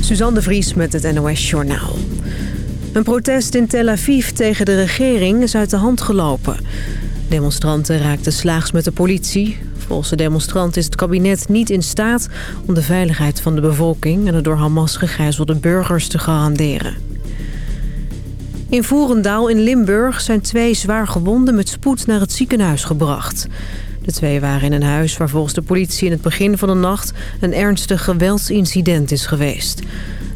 Suzanne de Vries met het NOS Journaal. Een protest in Tel Aviv tegen de regering is uit de hand gelopen. Demonstranten raakten slaags met de politie. Volgens de demonstranten is het kabinet niet in staat... om de veiligheid van de bevolking en de door Hamas gegijzelde burgers te garanderen. In Voerendaal in Limburg zijn twee zwaar gewonden met spoed naar het ziekenhuis gebracht. De twee waren in een huis waar volgens de politie in het begin van de nacht... een ernstig geweldsincident is geweest.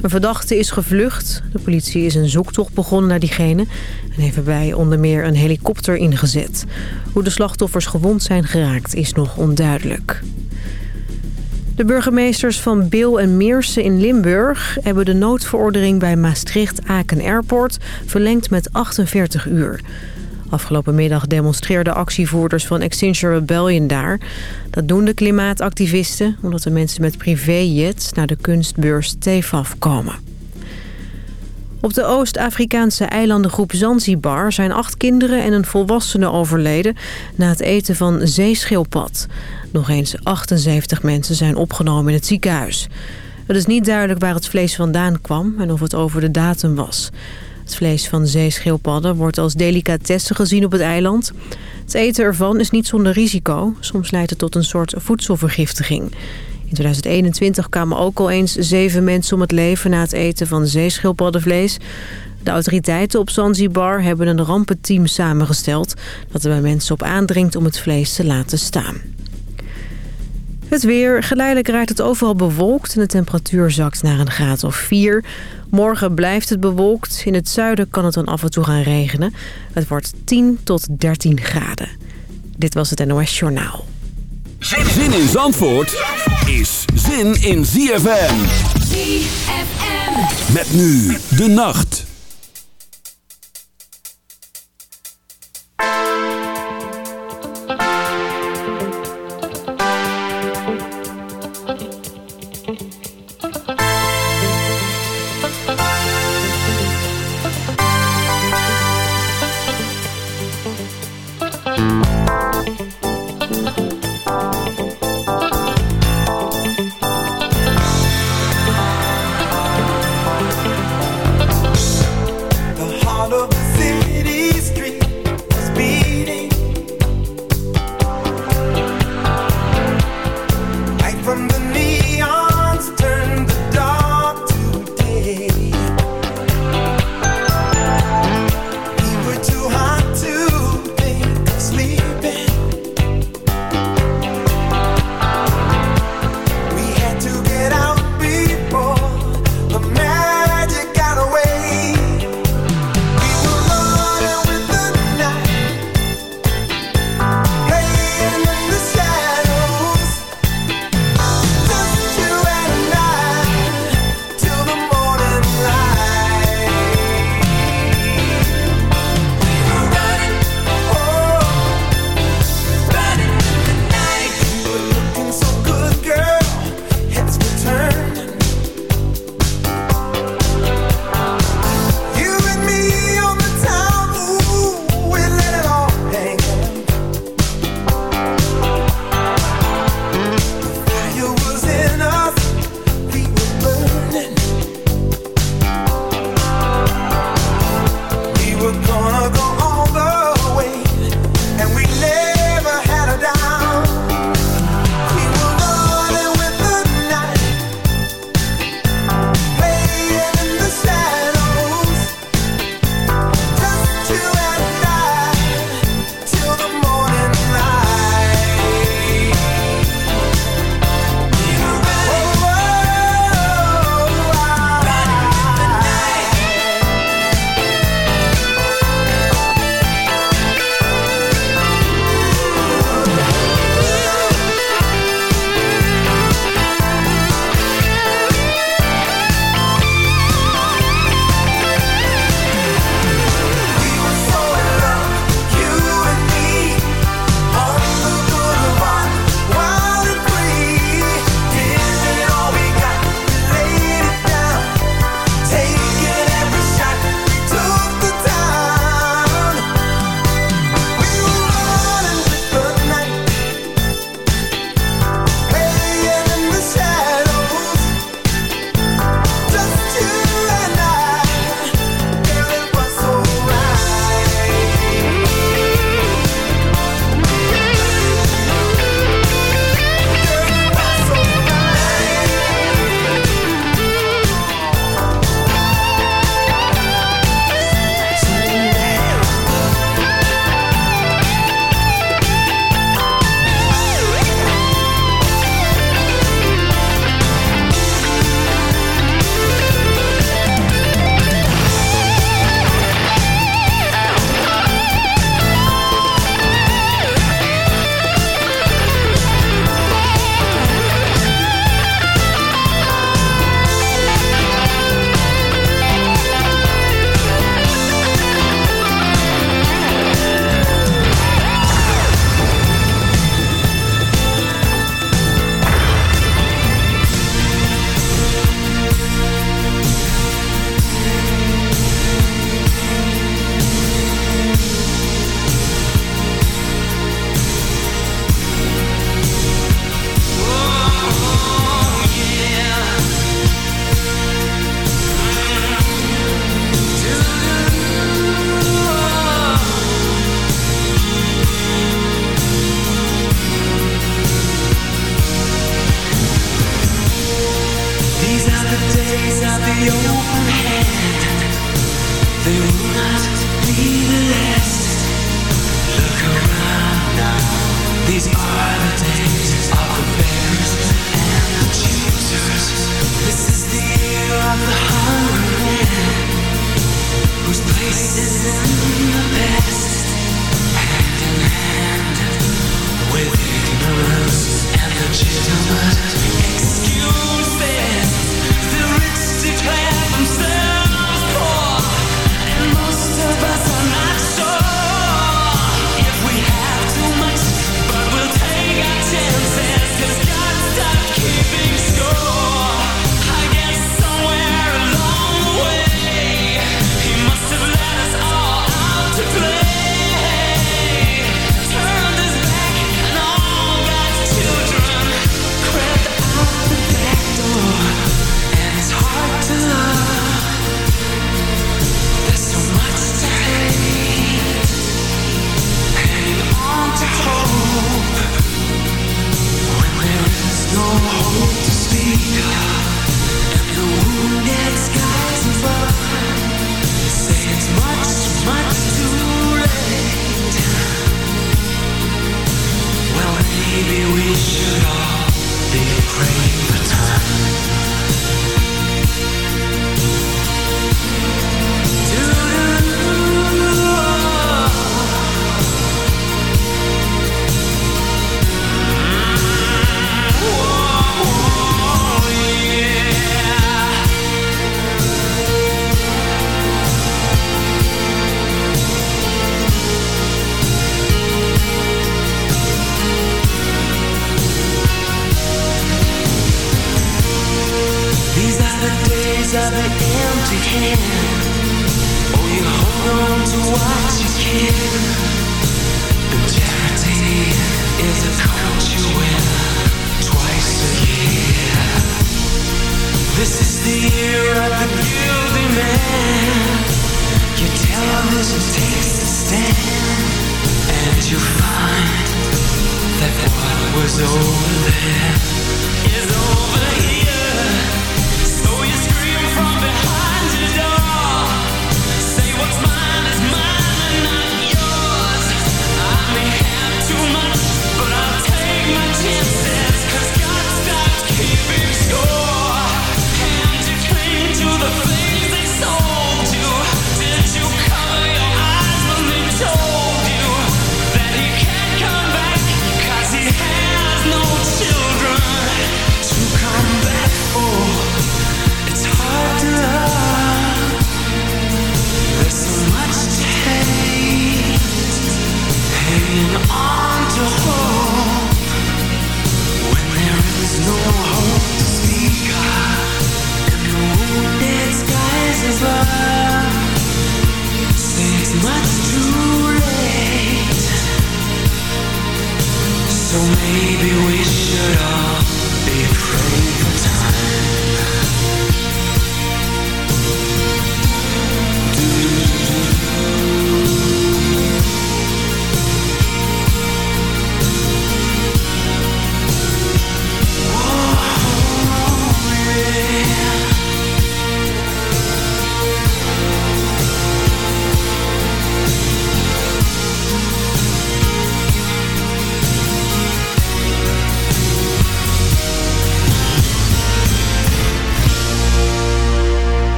Een verdachte is gevlucht. De politie is een zoektocht begonnen naar diegene... en heeft erbij onder meer een helikopter ingezet. Hoe de slachtoffers gewond zijn geraakt is nog onduidelijk. De burgemeesters van Bil en Meersen in Limburg... hebben de noodverordening bij Maastricht-Aken Airport verlengd met 48 uur. Afgelopen middag demonstreerden actievoerders van Extinction Rebellion daar. Dat doen de klimaatactivisten omdat de mensen met privéjet naar de kunstbeurs TEFAF komen. Op de Oost-Afrikaanse eilandengroep Zanzibar zijn acht kinderen en een volwassene overleden na het eten van zeeschilpad. Nog eens 78 mensen zijn opgenomen in het ziekenhuis. Het is niet duidelijk waar het vlees vandaan kwam en of het over de datum was. Het vlees van zeeschilpadden wordt als delicatesse gezien op het eiland. Het eten ervan is niet zonder risico. Soms leidt het tot een soort voedselvergiftiging. In 2021 kwamen ook al eens zeven mensen om het leven na het eten van zeeschilpaddenvlees. De autoriteiten op Zanzibar hebben een rampenteam samengesteld... dat er bij mensen op aandringt om het vlees te laten staan. Het weer. Geleidelijk raakt het overal bewolkt en de temperatuur zakt naar een graad of 4. Morgen blijft het bewolkt. In het zuiden kan het dan af en toe gaan regenen. Het wordt 10 tot 13 graden. Dit was het NOS Journaal. Zin in Zandvoort is zin in ZFM. ZFM. Met nu de nacht.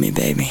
me, baby.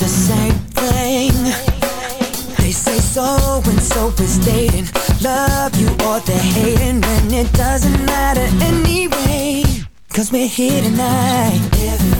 the same thing. They say so and so is dating. Love you or they're hating And it doesn't matter anyway. Cause we're here tonight.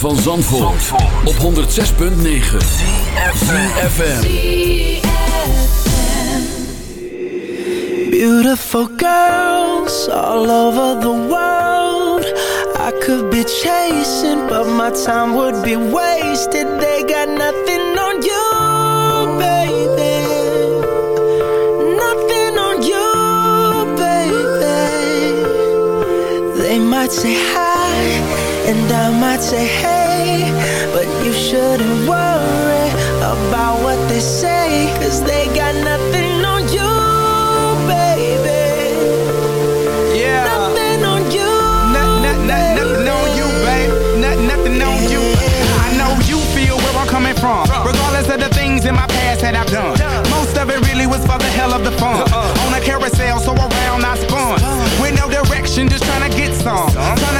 Van Zandvoort, op 106.9 FM. Beautiful girls all over the world. I could be chasing, but my time would be wasted. They got nothing on you, baby. Nothing on you, baby. They might say hi, and I might say hey, but you shouldn't worry about what they say, cause they got nothing on you, baby. Yeah. Nothing on you. Not, not, not, nothing on you, babe. Not, nothing on you. I know you feel where I'm coming from. Regardless of the things in my past that I've done. Most of it really was for the hell of the fun. Uh-uh. On a carousel, so around I spun. With no direction, just trying to get some. Trying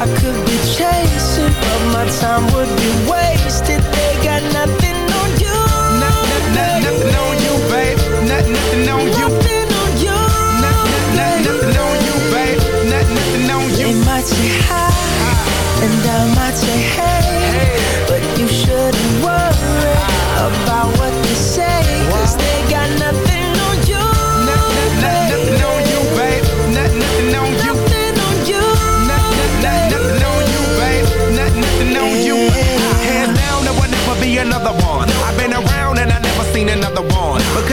I could be chasing, but my time would be wasted. They got nothing on you. Nothing, on you, babe. Nothing, nothing on you. Nothing on you. Nothing, on you, babe. Nothing, nothing on They you. might say hi, and I might say hey, but you shouldn't worry about what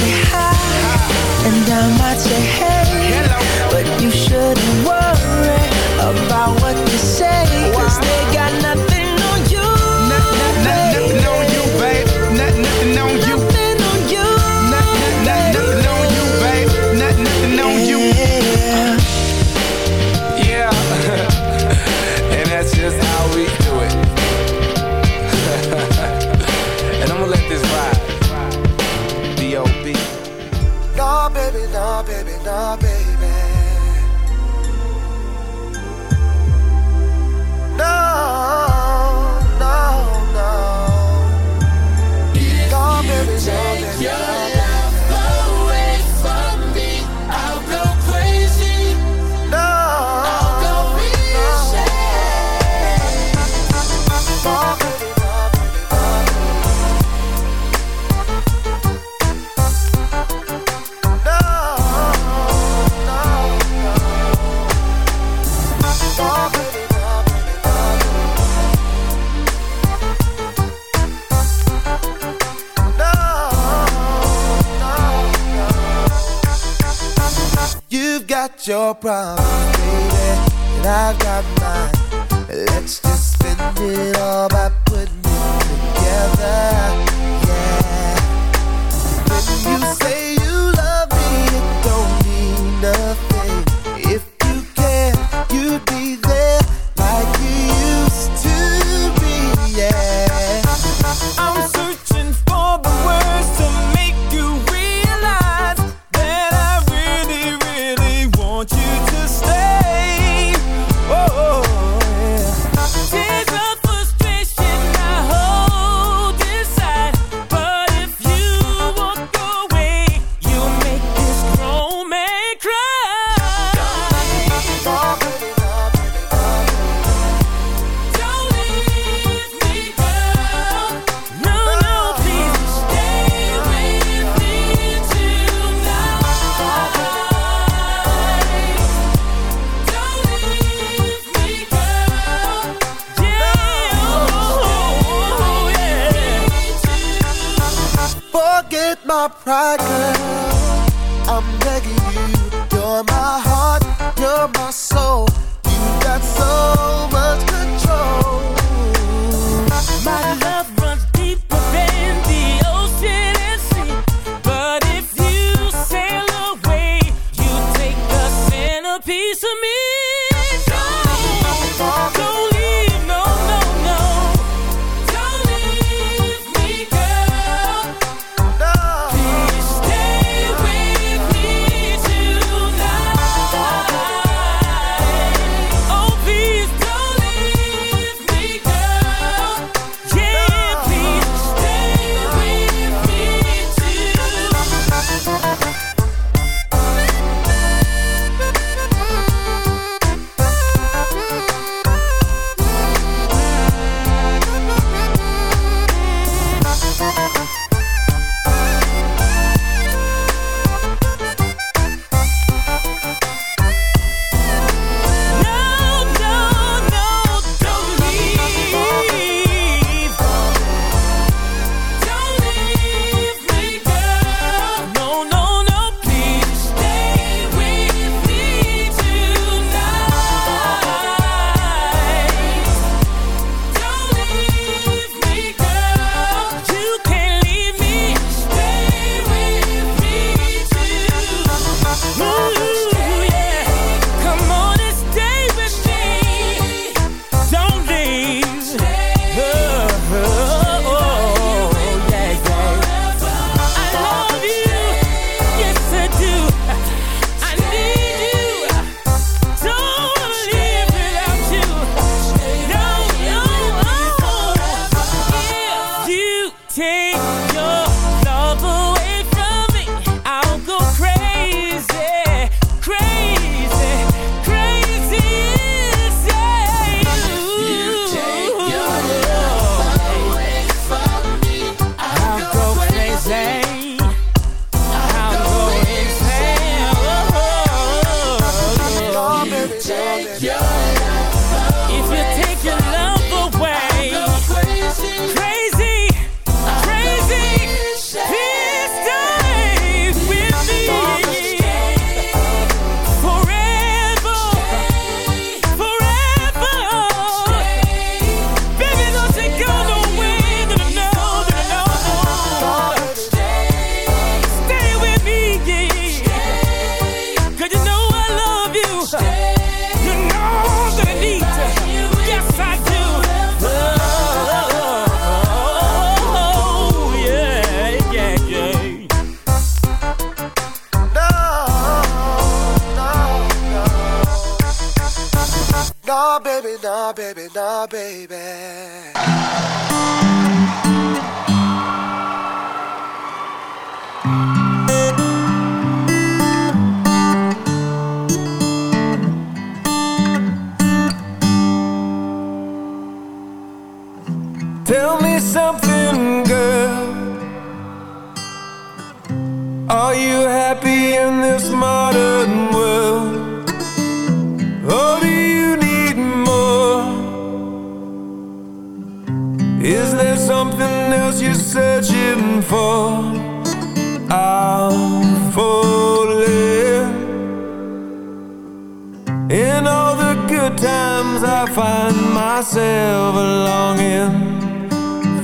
say hi, and I might say hey, Hello. but you shouldn't worry. Tell me something, girl. Are you happy in this modern world? Or do you need more? Is there something else you're searching for? I'm falling. In all the good times, I find myself longing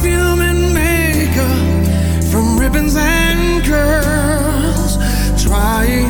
perfume and makeup, from ribbons and curls, trying.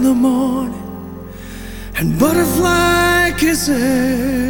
in the morning and butterfly kisses.